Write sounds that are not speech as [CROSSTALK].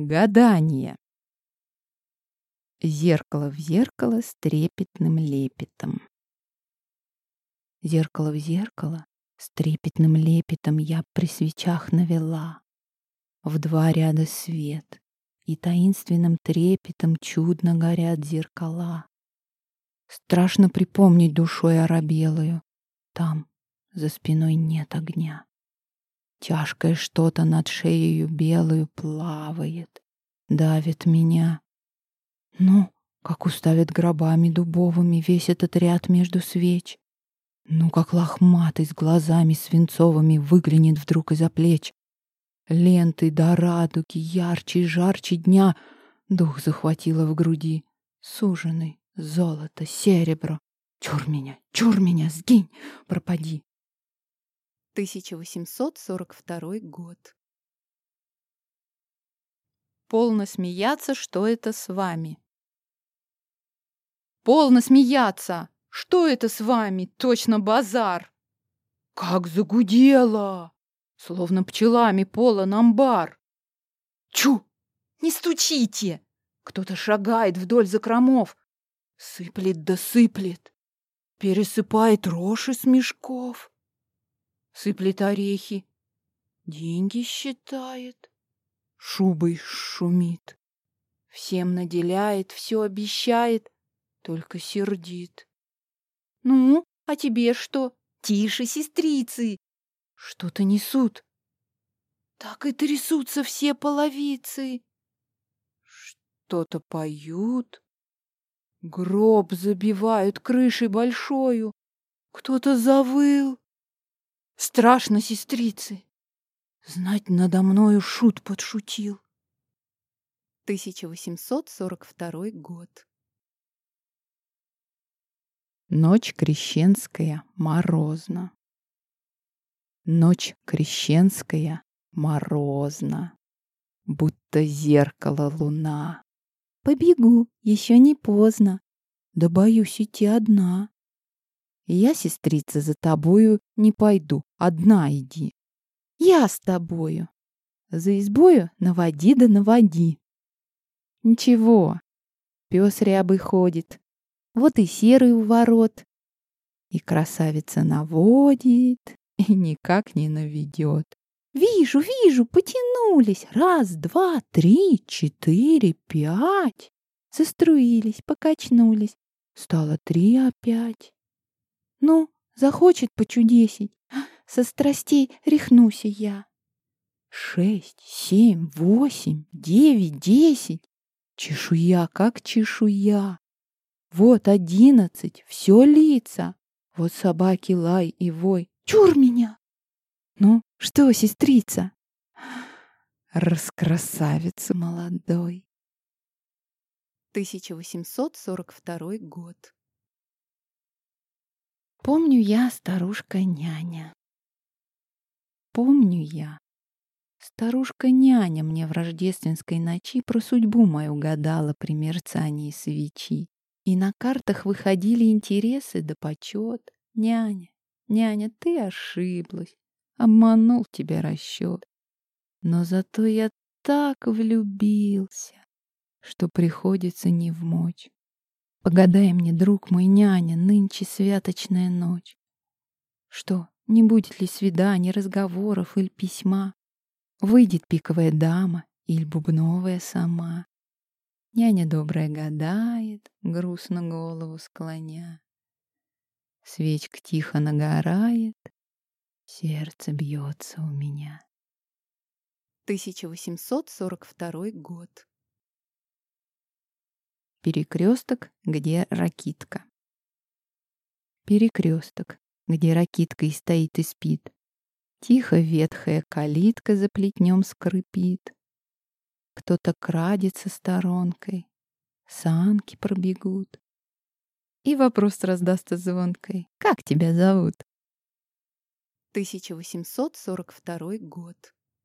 Гадание. Зеркало в зеркало с трепетным лепетом. Зеркало в зеркало с трепетным лепетом я при свечах навела. В два ряда свет, и таинственным трепетом чудно горят зеркала. Страшно припомнить душой оробелую, там за спиной нет огня. Тяжкое что-то над шеей белую плавает, давит меня. Ну, как уставят гробами дубовыми весь этот ряд между свеч. Ну, как лохматый с глазами свинцовыми выглянет вдруг из-за плеч. Ленты до радуги, ярче и жарче дня дух захватило в груди. Суженый, золото, серебро. Чур меня, чур меня, сгинь, пропади. 1842 год. Полно смеяться, что это с вами. Полно смеяться! Что это с вами? Точно базар! Как загудело! Словно пчелами полон амбар. Чу! Не стучите! Кто-то шагает вдоль закромов. Сыплет да сыплет. Пересыпает рожь из мешков. Сыплет орехи. Деньги считает. Шубой шумит. Всем наделяет, все обещает, только сердит. Ну, а тебе что? Тише, сестрицы! Что-то несут. Так и трясутся все половицы. Что-то поют. Гроб забивают крышей большою. Кто-то завыл. Страшно, сестрицы. Знать, надо мною шут подшутил. 1842 год. Ночь крещенская морозна. Ночь крещенская морозна, Будто зеркало луна. Побегу, еще не поздно, Да боюсь идти одна. Я, сестрица, за тобою не пойду, Одна иди. Я с тобою. За избою наводи да наводи. Ничего, пес рябый ходит, вот и серый у ворот. И красавица наводит, и никак не наведет. Вижу, вижу, потянулись. Раз, два, три, четыре, пять. Заструились, покачнулись. Стало три опять. Ну, захочет почудесить. [GASPS] Со страстей рехнуся я. Шесть, семь, восемь, девять, десять. Чешуя, как чешуя. Вот одиннадцать, все лица. Вот собаки лай и вой. Чур меня! Ну, что, сестрица? Раскрасавица молодой. 1842 год. Помню я, старушка-няня. Помню я. Старушка-няня мне в рождественской ночи про судьбу мою гадала при мерцании свечи. И на картах выходили интересы да почет. Няня, няня, ты ошиблась. Обманул тебя расчет. Но зато я так влюбился, что приходится не вмочь. Погадай мне, друг мой, няня, нынче святочная ночь. Что, не будет ли свиданий, разговоров или письма? Выйдет пиковая дама или бубновая сама? Няня добрая гадает, грустно голову склоня. Свечка тихо нагорает, сердце бьется у меня. 1842 год. Перекресток, где ракитка. Перекресток, где ракитка и стоит и спит. Тихо ветхая калитка за плетнем скрипит. Кто-то крадется сторонкой, санки пробегут. И вопрос раздастся звонкой. Как тебя зовут? 1842 год.